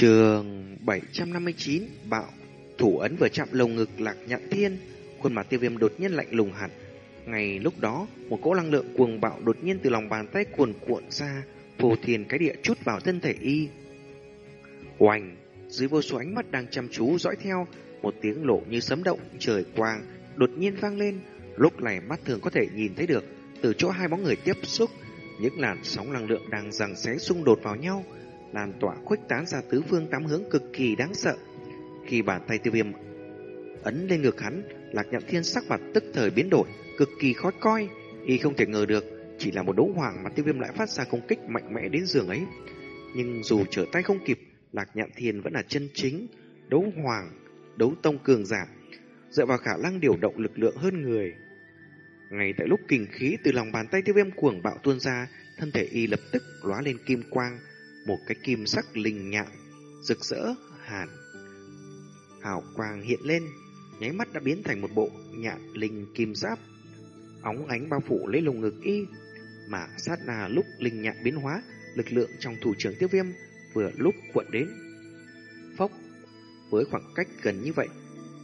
Trường 759 Bạo. Thủ ấn vừa chạm lồng ngực lạc nhạn thiên Khuôn mặt tiêu viêm đột nhiên lạnh lùng hẳn. Ngay lúc đó Một cỗ năng lượng cuồng bạo đột nhiên từ lòng bàn tay cuồn cuộn ra Phù thiền cái địa chút vào thân thể y. Oanh Dưới vô số ánh mắt đang chăm chú dõi theo Một tiếng lộ như sấm động trời quang Đột nhiên vang lên. Lúc này mắt thường có thể nhìn thấy được Từ chỗ hai bóng người tiếp xúc Những làn sóng năng lượng đang giằng xé xung đột vào nhau lan tỏa khuếch tán ra tứ phương tám hướng cực kỳ đáng sợ. Khi bàn tay tiêu viêm ấn lên ngực hắn, Lạc Nhậm Thiên sắc mặt tức thời biến đổi, cực kỳ khó coi. Y không thể ngờ được, chỉ là một đấu hoàng mà tiêu viêm lại phát ra công kích mạnh mẽ đến giường ấy. Nhưng dù trở tay không kịp, Lạc Nhậm Thiên vẫn là chân chính, đấu hoàng, đấu tông cường giả, dựa vào khả năng điều động lực lượng hơn người. Ngay tại lúc kình khí từ lòng bàn tay tiêu viêm cuồng bạo tuôn ra, thân thể y lập tức lóa lên kim quang, một cái kim sắc linh nhạn, rực rỡ, hàn. Hào quang hiện lên, nháy mắt đã biến thành một bộ nhạn linh kim giáp, óng ánh bao phủ lấy lồng ngực y, mà sát na lúc linh nhạn biến hóa, lực lượng trong thủ trưởng tiêu viêm vừa lúc cuộn đến. Phốc, với khoảng cách gần như vậy,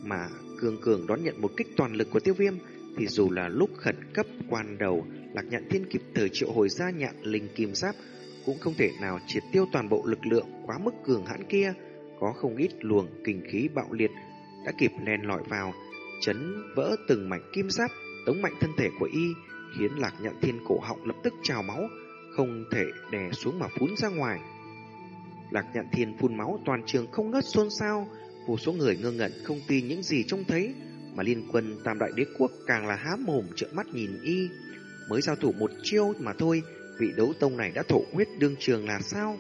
mà cường cường đón nhận một kích toàn lực của tiêu viêm, thì dù là lúc khẩn cấp quan đầu, lạc nhạn thiên kịp thời triệu hồi ra nhạn linh kim giáp, cũng không thể nào triệt tiêu toàn bộ lực lượng quá mức cường hãn kia, có không ít luồng kinh khí bạo liệt đã kịp len lỏi vào, chấn vỡ từng mảnh kim giáp, tống mạnh thân thể của y, khiến Lạc Nhạn Thiên cổ họng lập tức trào máu, không thể đè xuống mà phun ra ngoài. Lạc Nhạn Thiên phun máu toàn trường không ngớt xôn xao, vô số người ngơ ngẩn không tin những gì trông thấy, mà liên quân Tam Đại Đế Quốc càng là há mồm trợn mắt nhìn y, mới giao thủ một chiêu mà thôi vị đấu tông này đã thổ huyết đương trường là sao?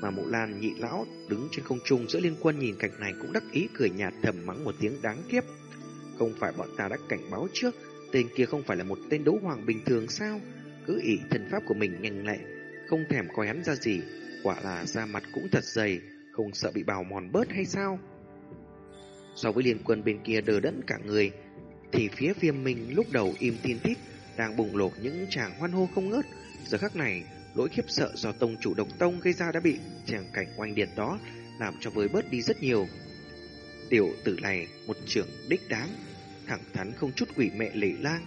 Mà mụ lan nhị lão đứng trên không trung giữa liên quân nhìn cảnh này cũng đắc ý cười nhạt thầm mắng một tiếng đáng kiếp. Không phải bọn ta đã cảnh báo trước, tên kia không phải là một tên đấu hoàng bình thường sao? Cứ ỷ thần pháp của mình nhanh lẹ, không thèm coi hắn ra gì, quả là da mặt cũng thật dày, không sợ bị bào mòn bớt hay sao? So với liên quân bên kia đờ đẫn cả người, thì phía viêm minh lúc đầu im tin tít, đang bùng nổ những tràng hoan hô không ngớt. Giờ khắc này, lỗi khiếp sợ do tông chủ độc tông gây ra đã bị tràng cảnh oanh điện đó làm cho với bớt đi rất nhiều. Tiểu tử này một trưởng đích đáng, thẳng thắn không chút quỷ mẹ lệ lang.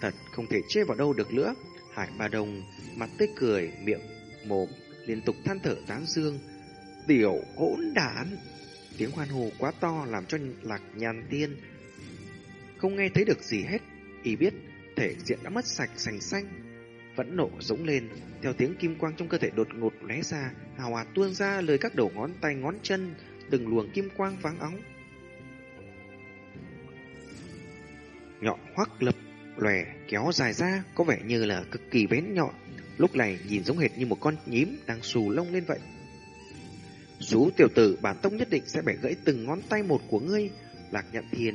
Thật không thể chê vào đâu được nữa. Hải Ba Đông mặt tươi cười, miệng mồm liên tục than thở tán dương. Tiểu hỗn đản! Tiếng hoan hô quá to làm cho lạc nhàn tiên không nghe thấy được gì hết. Y biết thể diện đã mất sạch sành xanh. Vẫn nổ rỗng lên, theo tiếng kim quang trong cơ thể đột ngột lóe ra, hào hòa tuôn ra lời các đầu ngón tay ngón chân, từng luồng kim quang váng óng. Nhọn hoắc lập lòe kéo dài ra, có vẻ như là cực kỳ bén nhọn. Lúc này nhìn giống hệt như một con nhím đang xù lông lên vậy. Sú tiểu tử bản tông nhất định sẽ bẻ gãy từng ngón tay một của ngươi. Lạc nhận thiền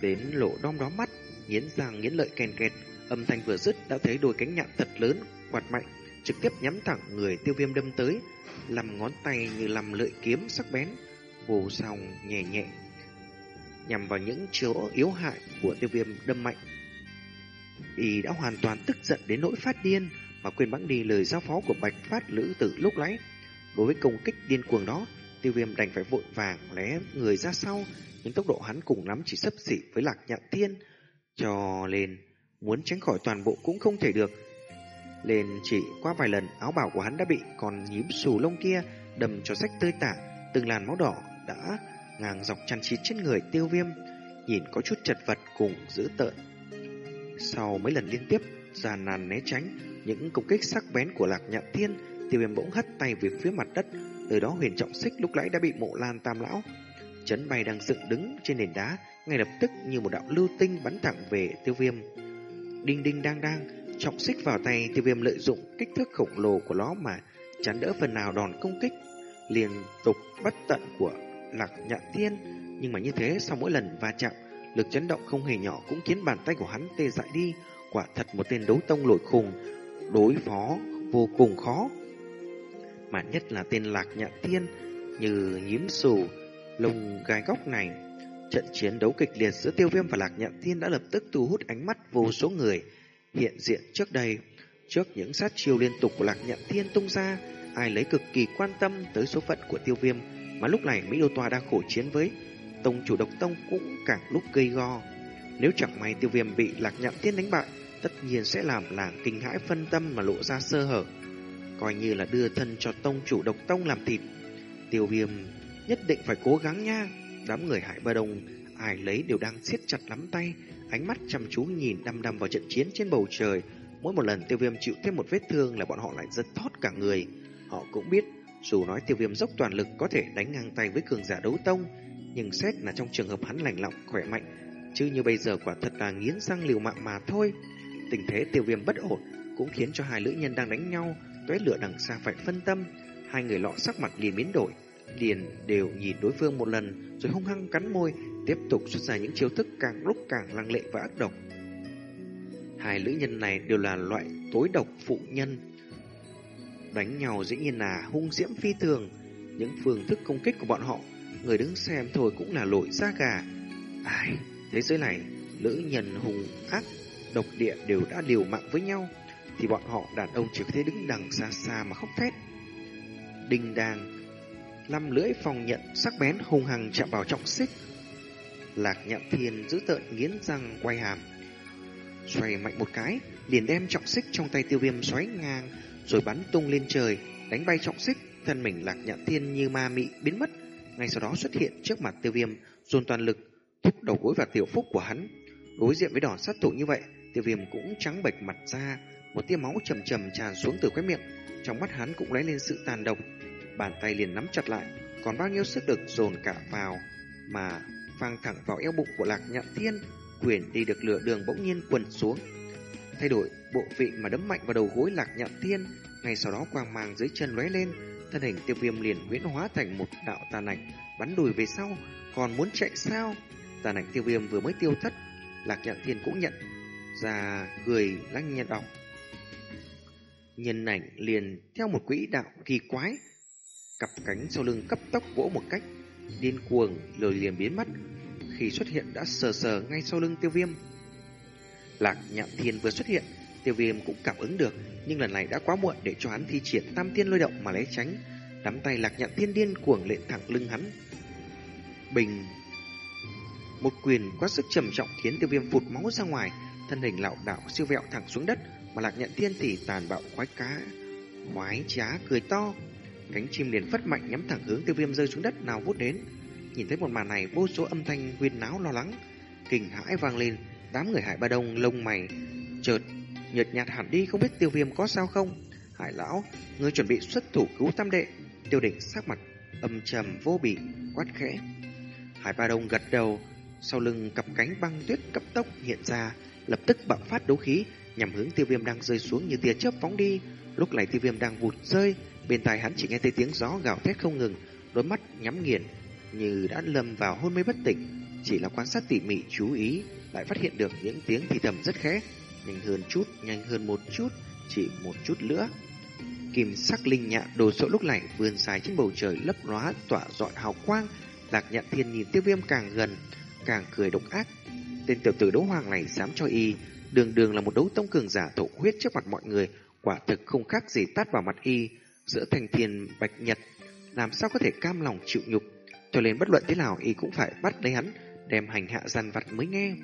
đến lộ đom đóm mắt nghiến răng nghiến lợi kèn kẹt, âm thanh vừa dứt đã thấy đôi cánh nhạn thật lớn quạt mạnh, trực tiếp nhắm thẳng người tiêu viêm đâm tới, làm ngón tay như làm lợi kiếm sắc bén, vô song nhẹ nhẹ nhằm vào những chỗ yếu hại của tiêu viêm đâm mạnh. Y đã hoàn toàn tức giận đến nỗi phát điên mà quên bẵng đi lời giao phó của Bạch Phát Lữ Tử lúc nãy. Đối với công kích điên cuồng đó, tiêu viêm đành phải vội vàng lé người ra sau, nhưng tốc độ hắn cùng lắm chỉ sấp xỉ với lạc nhạn thiên, cho nên, muốn tránh khỏi toàn bộ cũng không thể được. Lên chỉ qua vài lần áo bảo của hắn đã bị còn nhím xù lông kia đầm cho rách tơi tả, từng làn máu đỏ đã ngang dọc chăn chít trên người tiêu viêm, nhìn có chút chật vật cùng dữ tợn. Sau mấy lần liên tiếp giàn nàn né tránh những công kích sắc bén của lạc nhạn thiên, tiêu viêm bỗng hất tay về phía mặt đất, từ đó huyền trọng xích lúc nãy đã bị mộ lan tam lão chấn bay đang dựng đứng trên nền đá ngay lập tức như một đạo lưu tinh bắn thẳng về tiêu viêm. Đinh đinh đang đang, trọng xích vào tay tiêu viêm lợi dụng kích thước khổng lồ của nó mà chắn đỡ phần nào đòn công kích, liên tục bất tận của lạc nhạn thiên. Nhưng mà như thế sau mỗi lần va chạm, lực chấn động không hề nhỏ cũng khiến bàn tay của hắn tê dại đi. Quả thật một tên đấu tông lội khùng, đối phó vô cùng khó. Mà nhất là tên lạc nhạn thiên, như nhím sù lùng gai góc này Trận chiến đấu kịch liệt giữa tiêu viêm và lạc nhạn thiên đã lập tức thu hút ánh mắt vô số người hiện diện trước đây. Trước những sát chiêu liên tục của lạc nhạn thiên tung ra, ai lấy cực kỳ quan tâm tới số phận của tiêu viêm, mà lúc này Mỹ Đô Tòa đang khổ chiến với tông chủ độc tông cũng càng lúc gây go. Nếu chẳng may tiêu viêm bị lạc nhạn thiên đánh bại, tất nhiên sẽ làm làng kinh hãi phân tâm mà lộ ra sơ hở. Coi như là đưa thân cho tông chủ độc tông làm thịt. Tiêu viêm nhất định phải cố gắng nha. Đám người hải ba đông, ai lấy đều đang siết chặt nắm tay, ánh mắt chăm chú nhìn đăm đăm vào trận chiến trên bầu trời. Mỗi một lần tiêu viêm chịu thêm một vết thương là bọn họ lại rất thót cả người. Họ cũng biết, dù nói tiêu viêm dốc toàn lực có thể đánh ngang tay với cường giả đấu tông, nhưng xét là trong trường hợp hắn lành lọng, khỏe mạnh, chứ như bây giờ quả thật là nghiến răng liều mạng mà thôi. Tình thế tiêu viêm bất ổn cũng khiến cho hai lưỡi nhân đang đánh nhau, tóe lửa đằng xa phải phân tâm. Hai người lọ sắc mặt liền biến đổi, liền đều nhìn đối phương một lần rồi hung hăng cắn môi, tiếp tục xuất ra những chiêu thức càng lúc càng lăng lệ và ác độc. Hai nữ nhân này đều là loại tối độc phụ nhân. Đánh nhau dĩ nhiên là hung diễm phi thường, những phương thức công kích của bọn họ, người đứng xem thôi cũng là lội da gà. Ai, thế giới này, nữ nhân hung ác, độc địa đều đã liều mạng với nhau, thì bọn họ đàn ông chỉ có thể đứng đằng xa xa mà khóc thét. Đinh đàng, năm lưỡi phòng nhận sắc bén hung hăng chạm vào trọng xích. Lạc nhậm thiên giữ tợn nghiến răng quay hàm. Xoay mạnh một cái, liền đem trọng xích trong tay tiêu viêm xoáy ngang, rồi bắn tung lên trời, đánh bay trọng xích, thân mình lạc nhậm thiên như ma mị biến mất. Ngay sau đó xuất hiện trước mặt tiêu viêm, dồn toàn lực, thúc đầu gối vào tiểu phúc của hắn. Đối diện với đòn sát thủ như vậy, tiêu viêm cũng trắng bệch mặt ra, một tia máu trầm trầm tràn xuống từ khóe miệng, trong mắt hắn cũng lấy lên sự tàn độc, bàn tay liền nắm chặt lại, còn bao nhiêu sức lực dồn cả vào mà phang thẳng vào eo bụng của Lạc Nhạn Thiên, quyền đi được lửa đường bỗng nhiên quần xuống, thay đổi bộ vị mà đấm mạnh vào đầu gối Lạc Nhạn Thiên, ngay sau đó quang mang dưới chân lóe lên, thân hình Tiêu Viêm liền huyễn hóa thành một đạo tàn ảnh, bắn đùi về sau, còn muốn chạy sao? Tàn ảnh Tiêu Viêm vừa mới tiêu thất, Lạc Nhạn Thiên cũng nhận ra người lanh nhật đọc Nhân ảnh liền theo một quỹ đạo kỳ quái, cặp cánh sau lưng cấp tốc vỗ một cách điên cuồng rồi liền biến mất. Khi xuất hiện đã sờ sờ ngay sau lưng tiêu viêm. Lạc nhạn thiên vừa xuất hiện, tiêu viêm cũng cảm ứng được, nhưng lần này đã quá muộn để cho hắn thi triển tam thiên lôi động mà lấy tránh. Nắm tay lạc nhạn thiên điên cuồng lệ thẳng lưng hắn. Bình một quyền quá sức trầm trọng khiến tiêu viêm phụt máu ra ngoài, thân hình lạo đạo siêu vẹo thẳng xuống đất, mà lạc nhạn thiên thì tàn bạo khoái cá, khoái trá cười to. Cánh chim liền phất mạnh nhắm thẳng hướng tiêu viêm rơi xuống đất nào vút đến. Nhìn thấy một màn này, vô số âm thanh huyên náo lo lắng, kinh hãi vang lên, đám người hải ba đông lông mày chợt nhợt nhạt hẳn đi không biết tiêu viêm có sao không. Hải lão, ngươi chuẩn bị xuất thủ cứu tam đệ. Tiêu đỉnh sắc mặt âm trầm vô bỉ quát khẽ. Hải ba đông gật đầu, sau lưng cặp cánh băng tuyết cấp tốc hiện ra, lập tức bạo phát đấu khí, nhằm hướng tiêu viêm đang rơi xuống như tia chớp phóng đi. Lúc này tiêu viêm đang vụt rơi, bên tai hắn chỉ nghe thấy tiếng gió gào thét không ngừng, đôi mắt nhắm nghiền như đã lâm vào hôn mê bất tỉnh. Chỉ là quan sát tỉ mỉ chú ý, lại phát hiện được những tiếng thì thầm rất khẽ, nhanh hơn chút, nhanh hơn một chút, chỉ một chút nữa. Kim sắc linh nhạn đồ sộ lúc này vươn dài trên bầu trời lấp lóa tỏa rọi hào quang. Lạc nhạn thiên nhìn tiêu viêm càng gần, càng cười độc ác. Tên tiểu tử đấu hoàng này dám cho y đường đường là một đấu tông cường giả thổ huyết trước mặt mọi người, quả thực không khác gì tát vào mặt y, giữa thành tiền bạch nhật, làm sao có thể cam lòng chịu nhục, cho nên bất luận thế nào y cũng phải bắt lấy hắn, đem hành hạ dằn vặt mới nghe.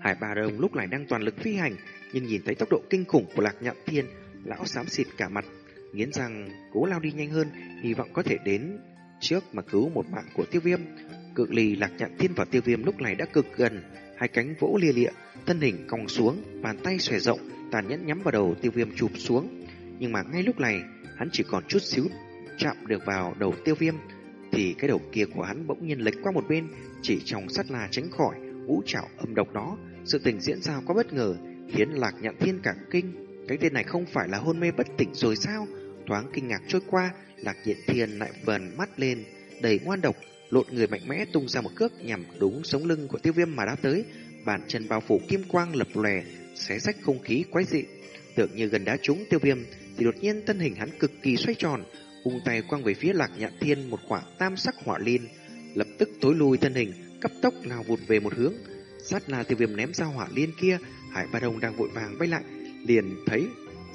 Hải bà đồng lúc này đang toàn lực phi hành, nhưng nhìn thấy tốc độ kinh khủng của lạc nhạn thiên, lão xám xịt cả mặt, nghiến rằng cố lao đi nhanh hơn, hy vọng có thể đến trước mà cứu một mạng của tiêu viêm. Cự ly lạc nhạn thiên và tiêu viêm lúc này đã cực gần, hai cánh vỗ lia lịa, thân hình cong xuống, bàn tay xòe rộng, tàn nhẫn nhắm vào đầu tiêu viêm chụp xuống. Nhưng mà ngay lúc này, hắn chỉ còn chút xíu chạm được vào đầu tiêu viêm, thì cái đầu kia của hắn bỗng nhiên lệch qua một bên, chỉ trong sát là tránh khỏi ngũ trảo âm độc đó. Sự tình diễn ra quá bất ngờ, khiến lạc nhạn thiên cả kinh. Cái tên này không phải là hôn mê bất tỉnh rồi sao? Thoáng kinh ngạc trôi qua, lạc nhạn thiên lại vần mắt lên, đầy ngoan độc, lộn người mạnh mẽ tung ra một cước nhằm đúng sống lưng của tiêu viêm mà đã tới, bàn chân bao phủ kim quang lập lòe, xé rách không khí quái dị. Tưởng như gần đá trúng tiêu viêm, thì đột nhiên thân hình hắn cực kỳ xoay tròn, ung tay quăng về phía lạc nhạn thiên một quả tam sắc hỏa liên, lập tức tối lui thân hình, cấp tốc lao vụt về một hướng. Sát là tiêu viêm ném ra hỏa liên kia, hải ba đông đang vội vàng bay lại, liền thấy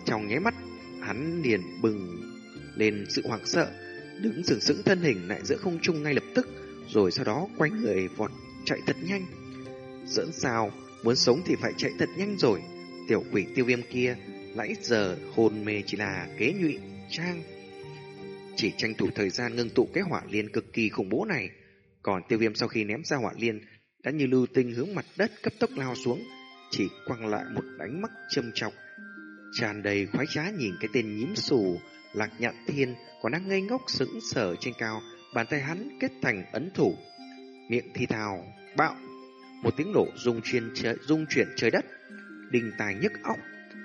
trong nháy mắt hắn liền bừng lên sự hoảng sợ, đứng sừng sững thân hình lại giữa không trung ngay lập tức, rồi sau đó quay người vọt chạy thật nhanh. Dẫn sao, muốn sống thì phải chạy thật nhanh rồi. Tiểu quỷ tiêu viêm kia, nãy giờ hồn mê chỉ là kế nhụy, trang. Chỉ tranh thủ thời gian ngưng tụ cái hỏa liên cực kỳ khủng bố này. Còn tiêu viêm sau khi ném ra hỏa liên, đã như lưu tinh hướng mặt đất cấp tốc lao xuống, chỉ quăng lại một đánh mắt châm chọc. Tràn đầy khoái trá nhìn cái tên nhím xù, lạc nhạn thiên còn đang ngây ngốc sững sờ trên cao, bàn tay hắn kết thành ấn thủ. Miệng thi thào, bạo, một tiếng nổ rung chuyên rung chuyển trời đất, đình tài nhức óc,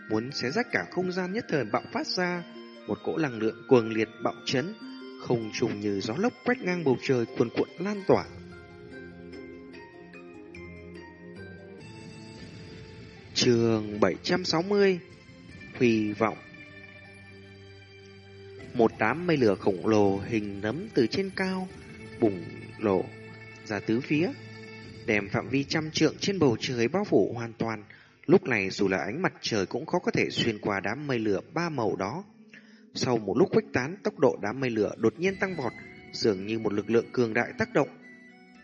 muốn xé rách cả không gian nhất thời bạo phát ra, một cỗ năng lượng cuồng liệt bạo chấn, không trùng như gió lốc quét ngang bầu trời cuồn cuộn lan tỏa. Trường 760 Huy vọng Một đám mây lửa khổng lồ hình nấm từ trên cao bùng lộ ra tứ phía, đem phạm vi trăm trượng trên bầu trời bao phủ hoàn toàn. Lúc này dù là ánh mặt trời cũng khó có thể xuyên qua đám mây lửa ba màu đó. Sau một lúc khuếch tán, tốc độ đám mây lửa đột nhiên tăng vọt, dường như một lực lượng cường đại tác động.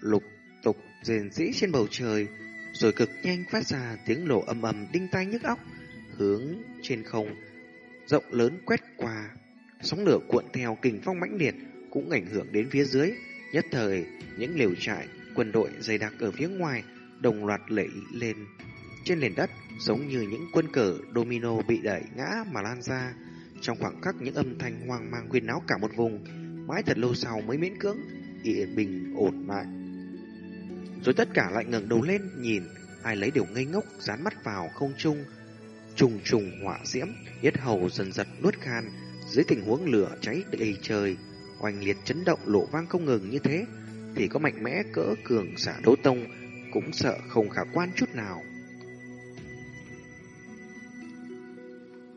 Lục tục rền rĩ trên bầu trời, rồi cực nhanh phát ra tiếng nổ âm ầm đinh tai nhức óc, hướng trên không rộng lớn quét qua. Sóng lửa cuộn theo kình phong mãnh liệt cũng ảnh hưởng đến phía dưới. Nhất thời, những liều trại quân đội dày đặc ở phía ngoài đồng loạt lẩy lên trên nền đất, giống như những quân cờ domino bị đẩy ngã mà lan ra. Trong khoảng khắc những âm thanh hoang mang quyên náo cả một vùng, mãi thật lâu sau mới miễn cưỡng yên bình ổn lại. Rồi tất cả lại ngẩng đầu lên nhìn, ai lấy đều ngây ngốc dán mắt vào không trung, trùng trùng hỏa diễm, yết hầu dần dần nuốt khan, dưới tình huống lửa cháy đầy trời, oanh liệt chấn động lộ vang không ngừng như thế, thì có mạnh mẽ cỡ cường giả đấu tông cũng sợ không khả quan chút nào.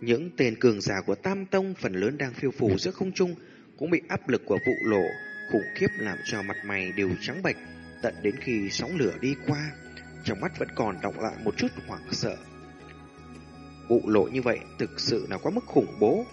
Những tên cường giả của Tam Tông phần lớn đang phiêu phù giữa không trung cũng bị áp lực của vụ lộ khủng khiếp làm cho mặt mày đều trắng bệch tận đến khi sóng lửa đi qua, trong mắt vẫn còn đọng lại một chút hoảng sợ. Vụ lộ như vậy thực sự là quá mức khủng bố.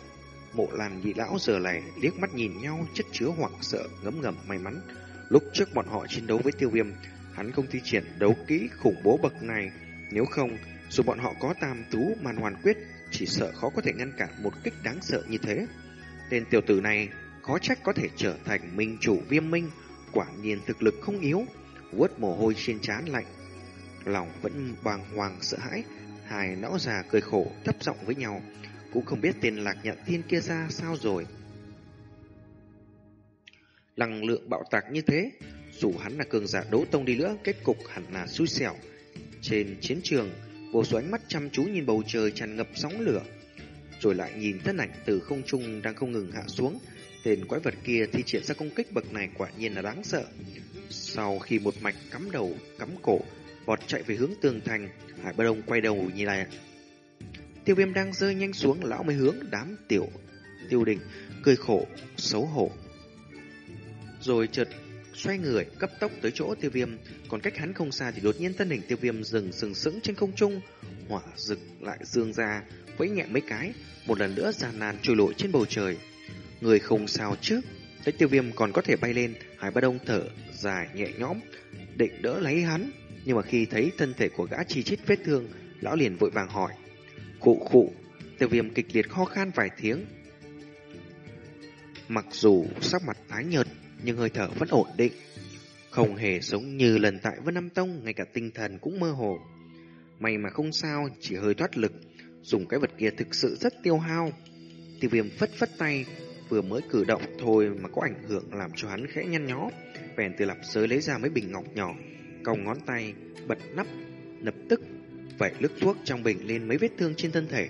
Mộ làn nhị lão giờ này liếc mắt nhìn nhau chất chứa hoảng sợ ngấm ngầm may mắn. Lúc trước bọn họ chiến đấu với tiêu viêm, hắn không thi triển đấu kỹ khủng bố bậc này. Nếu không, dù bọn họ có tam tú màn hoàn quyết, chỉ sợ khó có thể ngăn cản một kích đáng sợ như thế. Tên tiểu tử này khó trách có thể trở thành minh chủ viêm minh, quả nhiên thực lực không yếu, vuốt mồ hôi trên trán lạnh. Lòng vẫn bàng hoàng sợ hãi, hai lão già cười khổ thấp giọng với nhau, cũng không biết tên lạc nhận thiên kia ra sao rồi. lăng lượng bạo tạc như thế, dù hắn là cường giả đấu tông đi nữa, kết cục hẳn là xui xẻo. Trên chiến trường, vô số ánh mắt chăm chú nhìn bầu trời tràn ngập sóng lửa, rồi lại nhìn thân ảnh từ không trung đang không ngừng hạ xuống. Tên quái vật kia thi triển ra công kích bậc này quả nhiên là đáng sợ. Sau khi một mạch cắm đầu, cắm cổ, vọt chạy về hướng tường thành, Hải Bất Đông quay đầu nhìn lại. Tiêu viêm đang rơi nhanh xuống, lão mới hướng đám tiểu tiêu đình, cười khổ, xấu hổ. Rồi chợt xoay người, cấp tốc tới chỗ tiêu viêm, còn cách hắn không xa thì đột nhiên thân hình tiêu viêm dừng sừng sững trên không trung, hỏa rực lại dương ra, vẫy nhẹ mấy cái, một lần nữa gian nan trôi lội trên bầu trời. Người không sao chứ, thấy tiêu viêm còn có thể bay lên, Hải Ba Đông thở dài nhẹ nhõm, định đỡ lấy hắn, nhưng mà khi thấy thân thể của gã chi chít vết thương, lão liền vội vàng hỏi. Khụ khụ, tiêu viêm kịch liệt ho khan vài tiếng. Mặc dù sắc mặt tái nhợt, nhưng hơi thở vẫn ổn định. Không hề giống như lần tại Vân Nam Tông, ngay cả tinh thần cũng mơ hồ. May mà không sao, chỉ hơi thoát lực, dùng cái vật kia thực sự rất tiêu hao. Tiêu viêm phất phất tay, vừa mới cử động thôi mà có ảnh hưởng làm cho hắn khẽ nhăn nhó. Bèn từ lạp giới lấy ra mấy bình ngọc nhỏ, còng ngón tay, bật nắp, lập tức vẩy lức thuốc trong bình lên mấy vết thương trên thân thể.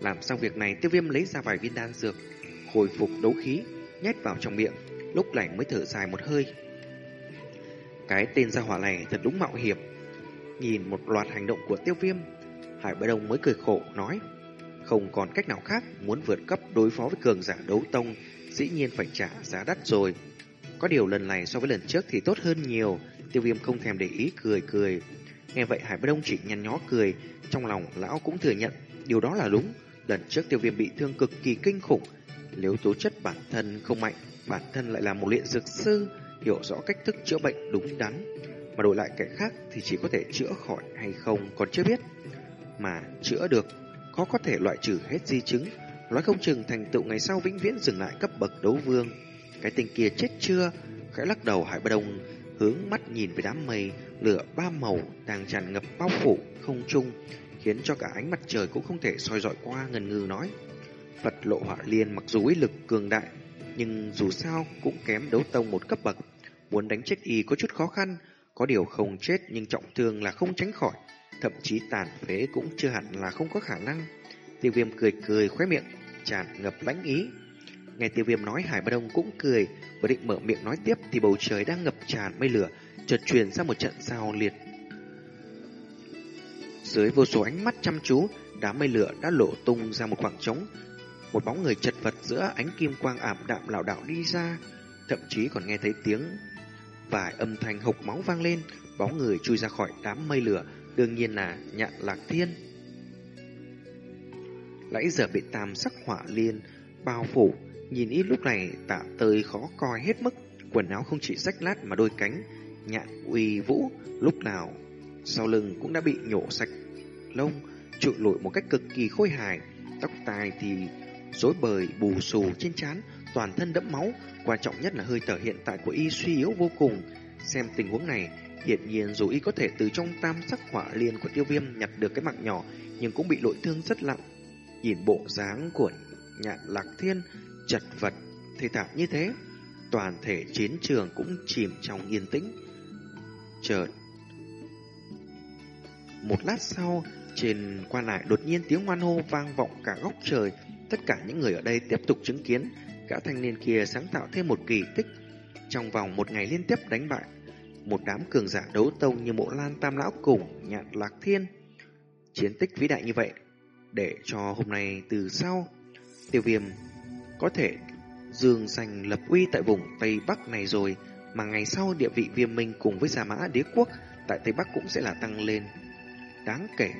Làm xong việc này, tiêu viêm lấy ra vài viên đan dược, hồi phục đấu khí, nhét vào trong miệng, lúc này mới thở dài một hơi. Cái tên gia hỏa này thật đúng mạo hiểm. Nhìn một loạt hành động của tiêu viêm, Hải Bá Đông mới cười khổ, nói Không còn cách nào khác, muốn vượt cấp đối phó với cường giả đấu tông, dĩ nhiên phải trả giá đắt rồi. Có điều lần này so với lần trước thì tốt hơn nhiều, tiêu viêm không thèm để ý cười cười. Nghe vậy Hải Bá Đông chỉ nhăn nhó cười, trong lòng lão cũng thừa nhận điều đó là đúng. Lần trước tiêu viêm bị thương cực kỳ kinh khủng, Nếu tố chất bản thân không mạnh, bản thân lại là một luyện dược sư, hiểu rõ cách thức chữa bệnh đúng đắn, mà đổi lại kẻ khác thì chỉ có thể chữa khỏi hay không còn chưa biết. Mà chữa được, có có thể loại trừ hết di chứng, nói không chừng thành tựu ngày sau vĩnh viễn dừng lại cấp bậc đấu vương. Cái tên kia chết chưa? Khẽ lắc đầu Hải Bà Đông hướng mắt nhìn về đám mây lửa ba màu đang tràn ngập bao phủ không trung, khiến cho cả ánh mặt trời cũng không thể soi dọi qua ngần ngừ nói. Phật lộ hỏa liên mặc dù uy lực cường đại, nhưng dù sao cũng kém đấu tông một cấp bậc. Muốn đánh chết y có chút khó khăn, có điều không chết nhưng trọng thương là không tránh khỏi, thậm chí tàn phế cũng chưa hẳn là không có khả năng. Tiêu viêm cười cười khóe miệng, tràn ngập lãnh ý. Nghe tiêu viêm nói Hải Ba Đông cũng cười, vừa định mở miệng nói tiếp thì bầu trời đang ngập tràn mây lửa, chợt truyền ra một trận sao liệt. Dưới vô số ánh mắt chăm chú, đám mây lửa đã lộ tung ra một khoảng trống. Một bóng người chật vật giữa ánh kim quang ảm đạm lảo đảo đi ra, thậm chí còn nghe thấy tiếng vài âm thanh hộc máu vang lên, bóng người chui ra khỏi đám mây lửa, đương nhiên là nhạn lạc thiên. Lãy giờ bị tam sắc hỏa liên bao phủ, nhìn ít lúc này tạ tơi khó coi hết mức, quần áo không chỉ rách lát mà đôi cánh, nhạn uy vũ, lúc nào sau lưng cũng đã bị nhổ sạch lông, trụi lụi một cách cực kỳ khôi hài, tóc tai thì rối bời bù xù trên trán, toàn thân đẫm máu, quan trọng nhất là hơi thở hiện tại của y suy yếu vô cùng. Xem tình huống này, hiển nhiên dù y có thể từ trong tam sắc hỏa liên của tiêu viêm nhặt được cái mạng nhỏ, nhưng cũng bị nội thương rất nặng. Nhìn bộ dáng của nhạn lạc thiên, chật vật, thê thảm như thế, toàn thể chiến trường cũng chìm trong yên tĩnh. Chợt một lát sau, trên quan lại đột nhiên tiếng hoan hô vang vọng cả góc trời. Tất cả những người ở đây tiếp tục chứng kiến gã thanh niên kia sáng tạo thêm một kỳ tích. Trong vòng một ngày liên tiếp đánh bại một đám cường giả đấu tông như mộ lan tam lão cùng nhạn lạc thiên. Chiến tích vĩ đại như vậy, để cho hôm nay từ sau, tiêu viêm có thể dương giành lập uy tại vùng Tây Bắc này rồi, mà ngày sau địa vị viêm minh cùng với Gia Mã đế quốc tại Tây Bắc cũng sẽ là tăng lên đáng kể.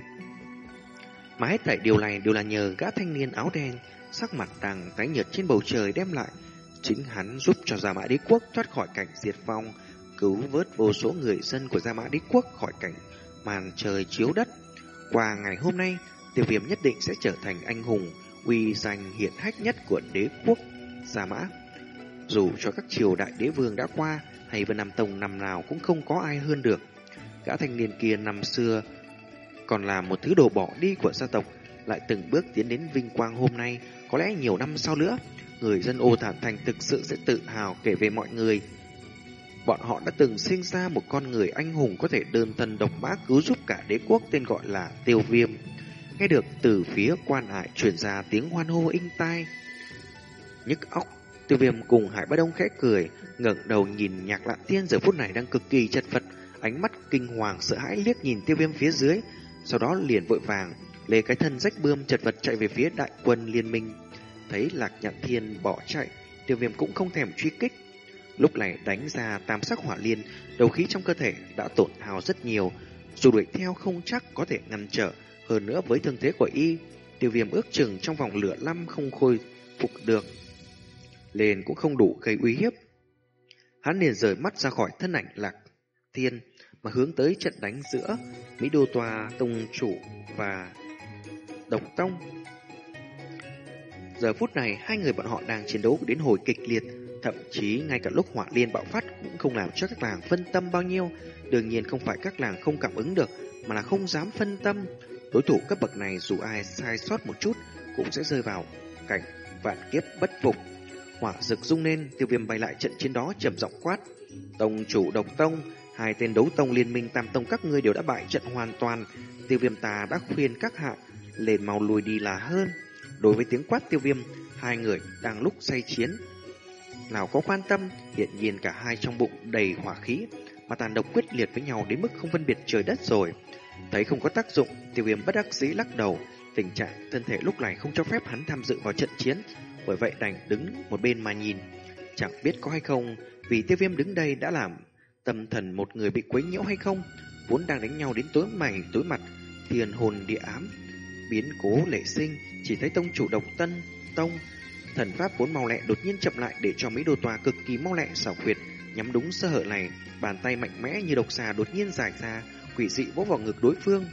Mà hết thảy điều này đều là nhờ gã thanh niên áo đen, sắc mặt tàng tái nhợt trên bầu trời đem lại. Chính hắn giúp cho Gia Mã Đế Quốc thoát khỏi cảnh diệt vong, cứu vớt vô số người dân của Gia Mã Đế Quốc khỏi cảnh màn trời chiếu đất. Qua ngày hôm nay, tiêu viêm nhất định sẽ trở thành anh hùng, uy danh hiển hách nhất của đế quốc Gia Mã. Dù cho các triều đại đế vương đã qua, hay Vân Nam Tông năm nào cũng không có ai hơn được. Gã thanh niên kia năm xưa còn là một thứ đồ bỏ đi của gia tộc, lại từng bước tiến đến vinh quang hôm nay, có lẽ nhiều năm sau nữa, người dân ô thản thành thực sự sẽ tự hào kể về mọi người. Bọn họ đã từng sinh ra một con người anh hùng có thể đơn thân độc mã cứu giúp cả đế quốc tên gọi là Tiêu Viêm. Nghe được từ phía quan hải truyền ra tiếng hoan hô inh tai. Nhức óc, Tiêu Viêm cùng Hải Bá Đông khẽ cười, ngẩng đầu nhìn Nhạc Lạn Tiên giờ phút này đang cực kỳ chật vật, ánh mắt kinh hoàng sợ hãi liếc nhìn Tiêu Viêm phía dưới, sau đó liền vội vàng lấy cái thân rách bươm chật vật chạy về phía đại quân liên minh. Thấy Lạc Nhạn Thiên bỏ chạy, Tiêu Viêm cũng không thèm truy kích. Lúc này đánh ra tam sắc hỏa liên, đầu khí trong cơ thể đã tổn hao rất nhiều, dù đuổi theo không chắc có thể ngăn trở, hơn nữa với thương thế của y, Tiêu Viêm ước chừng trong vòng lửa năm không khôi phục được. Lên cũng không đủ gây uy hiếp. Hắn liền rời mắt ra khỏi thân ảnh Lạc Thiên, mà hướng tới trận đánh giữa Mỹ Đô Tòa Tông Chủ và Độc Tông. Giờ phút này, hai người bọn họ đang chiến đấu đến hồi kịch liệt, thậm chí ngay cả lúc hỏa liên bạo phát cũng không làm cho các làng phân tâm bao nhiêu. Đương nhiên không phải các làng không cảm ứng được, mà là không dám phân tâm. Đối thủ cấp bậc này dù ai sai sót một chút cũng sẽ rơi vào cảnh vạn kiếp bất phục. Hỏa rực rung lên, tiêu viêm bay lại trận chiến đó trầm giọng quát. Tông chủ độc tông, Hai tên đấu tông liên minh tam tông các ngươi đều đã bại trận hoàn toàn. Tiêu viêm ta đã khuyên các hạ lên mau lùi đi là hơn. Đối với tiếng quát tiêu viêm, hai người đang lúc say chiến. Nào có quan tâm, hiện nhiên cả hai trong bụng đầy hỏa khí, mà tàn độc quyết liệt với nhau đến mức không phân biệt trời đất rồi. Thấy không có tác dụng, tiêu viêm bất đắc dĩ lắc đầu. Tình trạng thân thể lúc này không cho phép hắn tham dự vào trận chiến, bởi vậy đành đứng một bên mà nhìn. Chẳng biết có hay không, vì tiêu viêm đứng đây đã làm tâm thần một người bị quấy nhiễu hay không, vốn đang đánh nhau đến tối mày tối mặt, tiền hồn địa ám, biến cố lệ sinh, chỉ thấy tông chủ độc tân, tông, Thần pháp vốn mau lẹ đột nhiên chậm lại để cho mấy đồ tòa cực kỳ mau lẹ xảo quyệt, nhắm đúng sơ hở này, bàn tay mạnh mẽ như độc xà đột nhiên giải ra, quỷ dị vỗ vào ngực đối phương.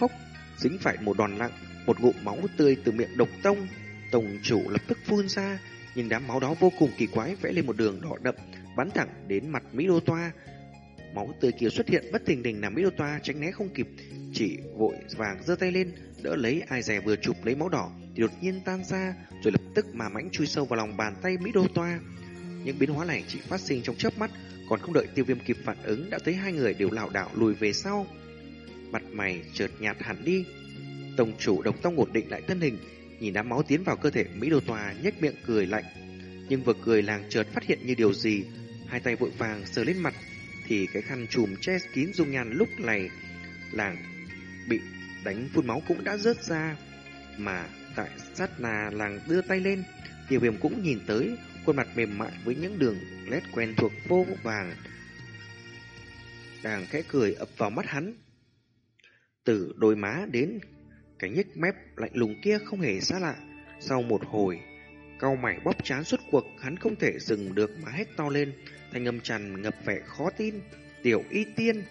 Phốc, dính phải một đòn nặng, một ngụm máu tươi từ miệng độc tông. tông chủ lập tức phun ra, nhưng đám máu đó vô cùng kỳ quái vẽ lên một đường đỏ đậm, bắn thẳng đến mặt Mỹ Đô Toa. Máu tươi kia xuất hiện bất tình đình làm Mỹ Đô Toa tránh né không kịp, chỉ vội vàng giơ tay lên, đỡ lấy ai dè vừa chụp lấy máu đỏ thì đột nhiên tan ra, rồi lập tức mà mãnh chui sâu vào lòng bàn tay Mỹ Đô Toa. Những biến hóa này chỉ phát sinh trong chớp mắt, còn không đợi tiêu viêm kịp phản ứng đã thấy hai người đều lảo đảo lùi về sau. Mặt mày chợt nhạt hẳn đi. Tổng chủ độc tông ổn định lại thân hình, nhìn đám máu tiến vào cơ thể Mỹ Đô Tòa nhếch miệng cười lạnh. Nhưng vừa cười làng chợt phát hiện như điều gì, hai tay vội vàng sờ lên mặt, thì cái khăn trùm che kín dung nhan lúc này làng bị đánh phun máu cũng đã rớt ra. Mà tại sát nà làng đưa tay lên, tiêu viêm cũng nhìn tới, khuôn mặt mềm mại với những đường nét quen thuộc vô vàng. Đang khẽ cười ập vào mắt hắn. Từ đôi má đến cái nhếch mép lạnh lùng kia không hề xa lạ. Sau một hồi, cau mày bóp chán suốt cuộc, hắn không thể dừng được mà hét to lên, thanh âm tràn ngập vẻ khó tin. Tiểu y tiên!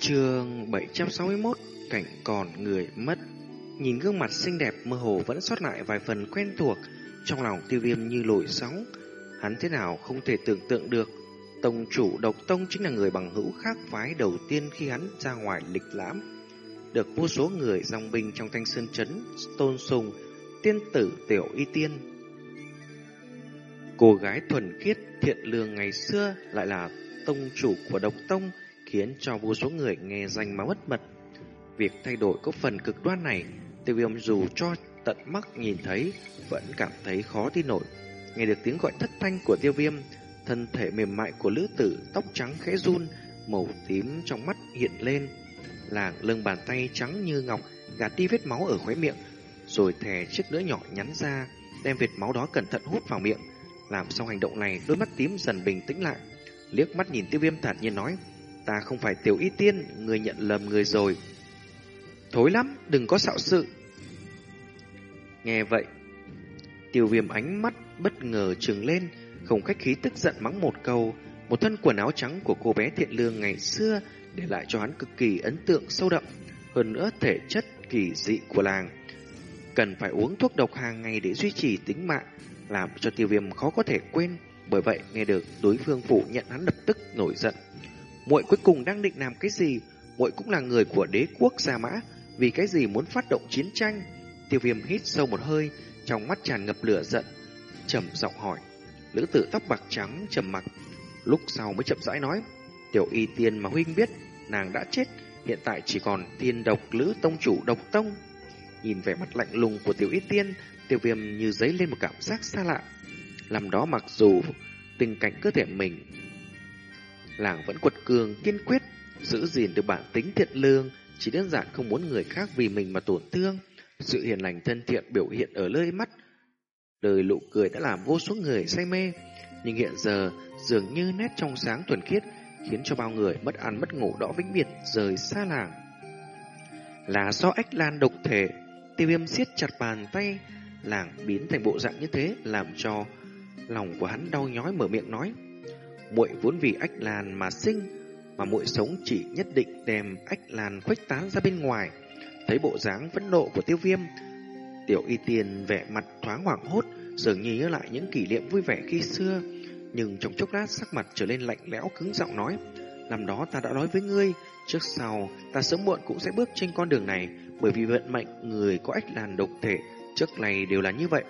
Trường 761 Cảnh còn người mất. Nhìn gương mặt xinh đẹp mơ hồ vẫn sót lại vài phần quen thuộc Trong lòng tiêu viêm như lội sóng. Hắn thế nào không thể tưởng tượng được. Tông chủ độc tông chính là người bằng hữu khác phái đầu tiên khi hắn ra ngoài lịch lãm. Được vô số người dòng binh trong thanh sơn chấn, tôn sùng, Tiên tử tiểu y tiên. Cô gái thuần khiết, thiện lương ngày xưa lại là tông chủ của độc tông, Khiến cho vô số người nghe danh mà mất mật. Việc thay đổi có phần cực đoan này Tiêu viêm dù cho tận mắt nhìn thấy, Vẫn cảm thấy khó tin nổi. Nghe được tiếng gọi thất thanh của tiêu viêm, Thân thể mềm mại của lữ tử Tóc trắng khẽ run, Màu tím trong mắt hiện lên. Làng lưng bàn tay trắng như ngọc Gạt đi vết máu ở khóe miệng Rồi thè chiếc lưỡi nhỏ nhắn ra Đem vết máu đó cẩn thận hút vào miệng Làm xong hành động này Đôi mắt tím dần bình tĩnh lại Liếc mắt nhìn tiêu viêm thản nhiên nói Ta không phải tiểu y tiên Người nhận lầm người rồi Thối lắm, đừng có xạo sự. Nghe vậy, tiêu viêm ánh mắt bất ngờ trừng lên, không khách khí tức giận mắng một câu. Một thân quần áo trắng của cô bé thiện lương ngày xưa để lại cho hắn cực kỳ ấn tượng sâu đậm. Hơn nữa thể chất kỳ dị của làng. Cần phải uống thuốc độc hàng ngày để duy trì tính mạng, làm cho tiêu viêm khó có thể quên. Bởi vậy, nghe được đối phương phủ nhận hắn lập tức nổi giận. muội cuối cùng đang định làm cái gì? muội cũng là người của đế quốc Gia Mã, vì cái gì muốn phát động chiến tranh? Tiêu viêm hít sâu một hơi, trong mắt tràn ngập lửa giận, trầm giọng hỏi. Lữ tử tóc bạc trắng trầm mặc, lúc sau mới chậm rãi nói. Tiểu y tiên mà huynh biết, nàng đã chết, hiện tại chỉ còn tiên độc lữ tông chủ độc tông. Nhìn vẻ mặt lạnh lùng của tiểu y tiên, tiêu viêm như dấy lên một cảm giác xa lạ. Làm đó mặc dù tình cảnh cơ thể mình, làng vẫn quật cường kiên quyết, giữ gìn được bản tính thiện lương, chỉ đơn giản không muốn người khác vì mình mà tổn thương. Sự hiền lành thân thiện biểu hiện ở lơi mắt. đời lụ cười đã làm vô số người say mê, nhưng hiện giờ dường như nét trong sáng thuần khiết khiến cho bao người mất ăn mất ngủ đỏ vĩnh biệt rời xa làng. Là do ách lan độc thể, tiêu viêm siết chặt bàn tay, làng biến thành bộ dạng như thế làm cho lòng của hắn đau nhói mở miệng nói. muội vốn vì ách lan mà sinh, mà muội sống chỉ nhất định đem ách lan khuếch tán ra bên ngoài. Thấy bộ dáng phẫn nộ của tiêu viêm, tiểu y tiền vẻ mặt thoáng hoảng hốt, dường như nhớ lại những kỷ niệm vui vẻ khi xưa. Nhưng trong chốc lát sắc mặt trở lên lạnh lẽo cứng giọng nói, làm đó ta đã nói với ngươi, trước sau ta sớm muộn cũng sẽ bước trên con đường này, bởi vì vận mệnh người có ách làn độc thể trước này đều là như vậy.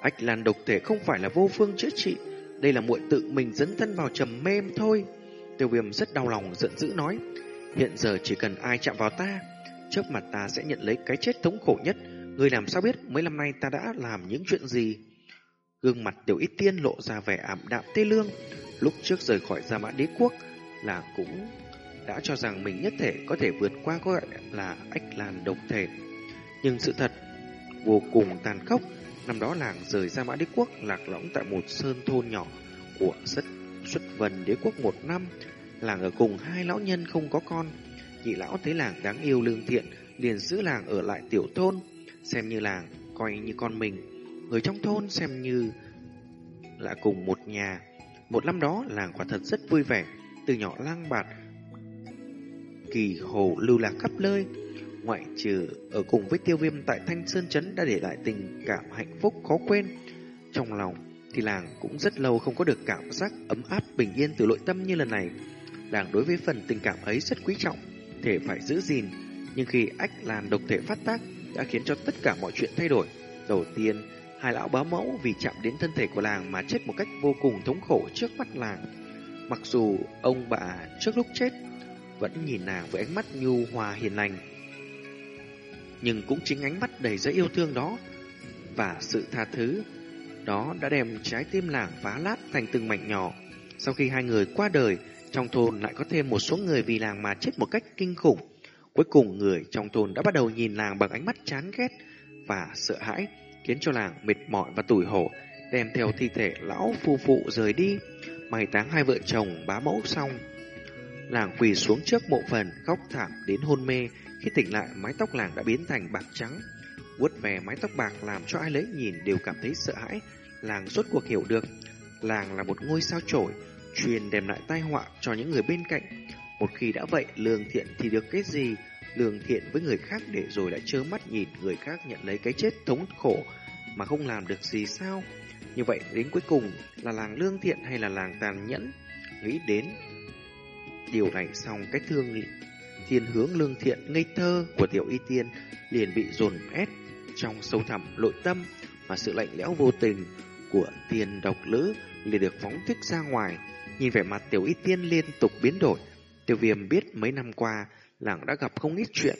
Ách làn độc thể không phải là vô phương chữa trị, đây là muội tự mình dẫn thân vào trầm mê thôi. Tiêu viêm rất đau lòng giận dữ nói Hiện giờ chỉ cần ai chạm vào ta Trước mặt ta sẽ nhận lấy cái chết thống khổ nhất Người làm sao biết mấy năm nay ta đã làm những chuyện gì Gương mặt tiểu ít tiên lộ ra vẻ ảm đạm tê lương Lúc trước rời khỏi Gia Mã Đế Quốc Là cũng đã cho rằng mình nhất thể có thể vượt qua gọi là ách làn độc thể Nhưng sự thật vô cùng tàn khốc Năm đó làng rời Gia Mã Đế Quốc lạc lõng tại một sơn thôn nhỏ của xuất xuất vần đế quốc một năm, làng ở cùng hai lão nhân không có con. Nhị lão thấy làng đáng yêu lương thiện, liền giữ làng ở lại tiểu thôn, xem như làng coi như con mình. Người trong thôn xem như là cùng một nhà. Một năm đó làng quả thật rất vui vẻ, từ nhỏ lang bạt kỳ hồ lưu lạc khắp nơi. Ngoại trừ ở cùng với tiêu viêm tại Thanh Sơn Trấn đã để lại tình cảm hạnh phúc khó quên. Trong lòng thì làng cũng rất lâu không có được cảm giác ấm áp bình yên từ nội tâm như lần này. Làng đối với phần tình cảm ấy rất quý trọng, thể phải giữ gìn. Nhưng khi ách làn độc thể phát tác đã khiến cho tất cả mọi chuyện thay đổi. Đầu tiên, hai lão bá mẫu vì chạm đến thân thể của làng mà chết một cách vô cùng thống khổ trước mắt làng. Mặc dù ông bà trước lúc chết vẫn nhìn nàng với ánh mắt nhu hòa hiền lành, nhưng cũng chính ánh mắt đầy dẫy yêu thương đó và sự tha thứ đó đã đem trái tim làng phá lát thành từng mảnh nhỏ. Sau khi hai người qua đời, trong thôn lại có thêm một số người vì làng mà chết một cách kinh khủng. Cuối cùng người trong thôn đã bắt đầu nhìn làng bằng ánh mắt chán ghét và sợ hãi, khiến cho làng mệt mỏi và tủi hổ, đem theo thi thể lão phu phụ rời đi. Mai táng hai vợ chồng bá mẫu xong, làng quỳ xuống trước mộ phần, khóc thảm đến hôn mê. Khi tỉnh lại, mái tóc làng đã biến thành bạc trắng. vuốt về mái tóc bạc làm cho ai lấy nhìn đều cảm thấy sợ hãi. Làng rốt cuộc hiểu được, làng là một ngôi sao trổi, truyền đem lại tai họa cho những người bên cạnh. Một khi đã vậy, lương thiện thì được cái gì? Lương thiện với người khác để rồi lại trơ mắt nhìn người khác nhận lấy cái chết thống khổ mà không làm được gì sao? Như vậy đến cuối cùng là làng lương thiện hay là làng tàn nhẫn? Nghĩ đến điều này xong cái thương thiên hướng lương thiện ngây thơ của tiểu y tiên liền bị dồn ép trong sâu thẳm nội tâm mà sự lạnh lẽo vô tình của tiền độc lữ liền được phóng thích ra ngoài. Nhìn vẻ mặt tiểu y tiên liên tục biến đổi, tiểu viêm biết mấy năm qua làng đã gặp không ít chuyện.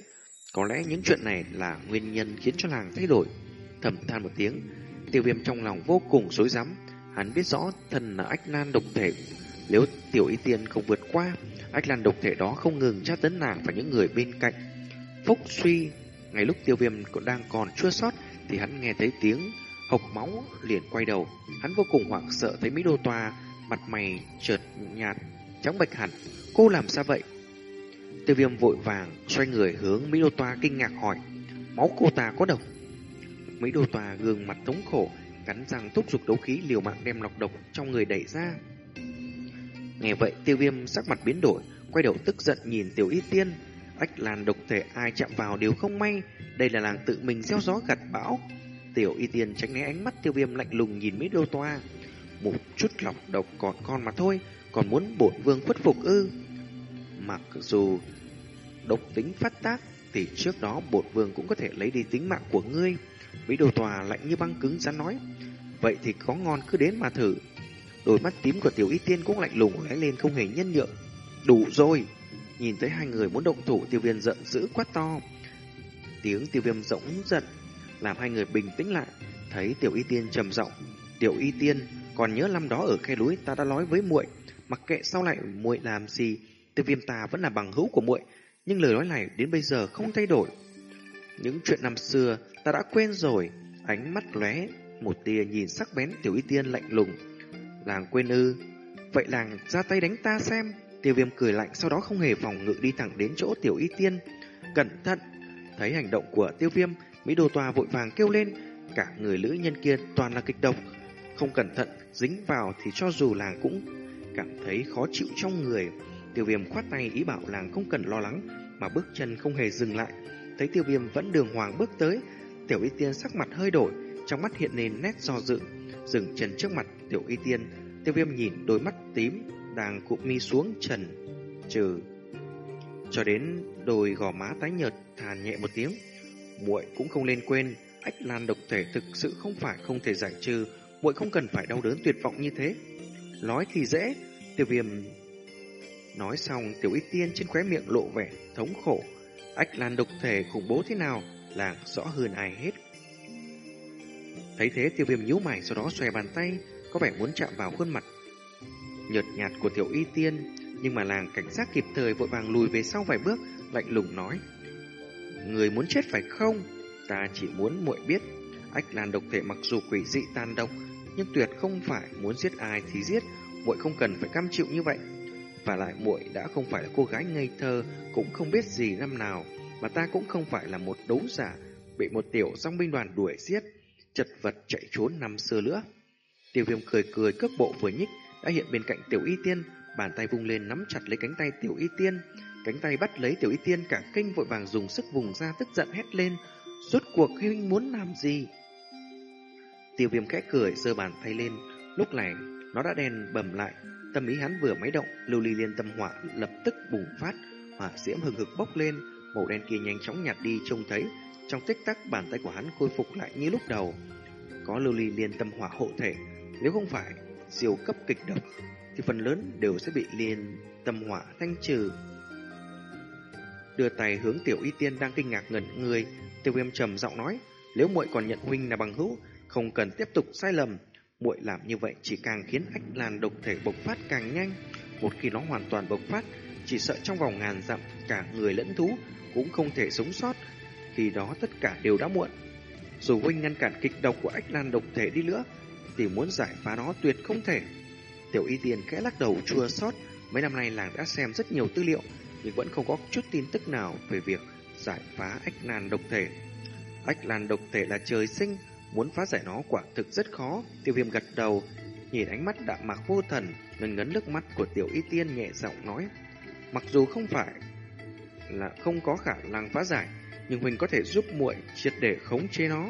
Có lẽ những chuyện này là nguyên nhân khiến cho làng thay đổi. Thầm than một tiếng, tiêu viêm trong lòng vô cùng rối rắm. Hắn biết rõ thần là ách nan độc thể. Nếu tiểu y tiên không vượt qua, ách lan độc thể đó không ngừng tra tấn nàng và những người bên cạnh. Phúc suy, ngay lúc tiêu viêm còn đang còn chua sót, thì hắn nghe thấy tiếng hộc máu liền quay đầu. Hắn vô cùng hoảng sợ thấy Mỹ Đô Toa, mặt mày chợt nhạt, trắng bạch hẳn. Cô làm sao vậy? Tiêu viêm vội vàng xoay người hướng Mỹ Đô Toa kinh ngạc hỏi, máu cô ta có độc. Mỹ Đô tòa gương mặt thống khổ, cắn răng thúc giục đấu khí liều mạng đem lọc độc trong người đẩy ra. Nghe vậy tiêu viêm sắc mặt biến đổi, quay đầu tức giận nhìn tiểu y tiên. Ách làn độc thể ai chạm vào đều không may, đây là làng tự mình gieo gió gặt bão. Tiểu y tiên tránh né ánh mắt tiêu viêm lạnh lùng nhìn Mỹ Đô Toa. Một chút lọc độc còn con mà thôi, còn muốn bổn vương khuất phục ư. Mặc dù độc tính phát tác, thì trước đó bổn vương cũng có thể lấy đi tính mạng của ngươi. Mỹ đồ tòa lạnh như băng cứng rắn nói. Vậy thì có ngon cứ đến mà thử. Đôi mắt tím của tiểu y tiên cũng lạnh lùng lóe lên không hề nhân nhượng. Đủ rồi! Nhìn thấy hai người muốn động thủ tiêu viêm giận dữ quát to. Tiếng tiêu viêm rỗng giận làm hai người bình tĩnh lại. Thấy tiểu y tiên trầm giọng Tiểu y tiên, còn nhớ năm đó ở khe núi ta đã nói với muội mặc kệ sau lại muội làm gì, tiêu viêm ta vẫn là bằng hữu của muội nhưng lời nói này đến bây giờ không thay đổi. Những chuyện năm xưa ta đã quên rồi, ánh mắt lóe một tia nhìn sắc bén tiểu y tiên lạnh lùng. Làng quên ư, vậy làng ra tay đánh ta xem. Tiêu viêm cười lạnh sau đó không hề phòng ngự đi thẳng đến chỗ tiểu y tiên. Cẩn thận! Thấy hành động của tiêu viêm, Mỹ đồ Tòa vội vàng kêu lên. Cả người lữ nhân kia toàn là kịch độc. Không cẩn thận, dính vào thì cho dù làng cũng cảm thấy khó chịu trong người. Tiêu viêm khoát tay ý bảo làng không cần lo lắng, mà bước chân không hề dừng lại. Thấy tiêu viêm vẫn đường hoàng bước tới, tiểu y tiên sắc mặt hơi đổi, trong mắt hiện lên nét do dự. Dừng chân trước mặt tiểu y tiên, tiêu viêm nhìn đôi mắt tím đang cụp mi xuống trần, trừ. Cho đến đôi gò má tái nhợt thàn nhẹ một tiếng, muội cũng không lên quên, ách lan độc thể thực sự không phải không thể giải trừ, muội không cần phải đau đớn tuyệt vọng như thế. Nói thì dễ, tiêu viêm nói xong tiểu y tiên trên khóe miệng lộ vẻ thống khổ. Ách lan độc thể khủng bố thế nào, làng rõ hơn ai hết. Thấy thế tiêu viêm nhíu mày sau đó xòe bàn tay, có vẻ muốn chạm vào khuôn mặt nhợt nhạt của tiểu y tiên, nhưng mà làng cảnh sát kịp thời vội vàng lùi về sau vài bước, lạnh lùng nói: "Người muốn chết phải không? Ta chỉ muốn muội biết, ách lan độc thể mặc dù quỷ dị tàn độc, nhưng tuyệt không phải muốn giết ai thì giết, muội không cần phải cam chịu như vậy." Và lại muội đã không phải là cô gái ngây thơ, cũng không biết gì năm nào, mà ta cũng không phải là một đấu giả bị một tiểu song binh đoàn đuổi giết, chật vật chạy trốn năm xưa nữa. Tiêu viêm cười cười cước bộ vừa nhích, đã hiện bên cạnh tiểu y tiên, bàn tay vung lên nắm chặt lấy cánh tay tiểu y tiên. Cánh tay bắt lấy tiểu y tiên cả kinh vội vàng dùng sức vùng ra tức giận hét lên. Rốt cuộc huynh muốn làm gì? Tiêu viêm khẽ cười giơ bàn tay lên. Lúc này nó đã đèn bầm lại. Tâm ý hắn vừa máy động, lưu ly liên tâm hỏa lập tức bùng phát. Hỏa diễm hừng hực bốc lên, màu đen kia nhanh chóng nhạt đi trông thấy. Trong tích tắc bàn tay của hắn khôi phục lại như lúc đầu. Có lưu ly liên tâm hỏa hộ thể, nếu không phải siêu cấp kịch độc thì phần lớn đều sẽ bị liên tâm hỏa thanh trừ. Đưa tay hướng tiểu y tiên đang kinh ngạc ngẩn người, tiêu viêm trầm giọng nói, nếu muội còn nhận huynh là bằng hữu, không cần tiếp tục sai lầm. muội làm như vậy chỉ càng khiến ách làn độc thể bộc phát càng nhanh. Một khi nó hoàn toàn bộc phát, chỉ sợ trong vòng ngàn dặm cả người lẫn thú cũng không thể sống sót. Khi đó tất cả đều đã muộn. Dù huynh ngăn cản kịch độc của ách lan độc thể đi nữa, thì muốn giải phá nó tuyệt không thể. Tiểu y tiền khẽ lắc đầu chua xót mấy năm nay làng đã xem rất nhiều tư liệu, nhưng vẫn không có chút tin tức nào về việc giải phá ách lan độc thể. Ách lan độc thể là trời sinh, muốn phá giải nó quả thực rất khó. Tiêu viêm gật đầu, nhìn ánh mắt đạm mạc vô thần, ngần ngấn nước mắt của tiểu y tiên nhẹ giọng nói. Mặc dù không phải là không có khả năng phá giải, nhưng mình có thể giúp muội triệt để khống chế nó.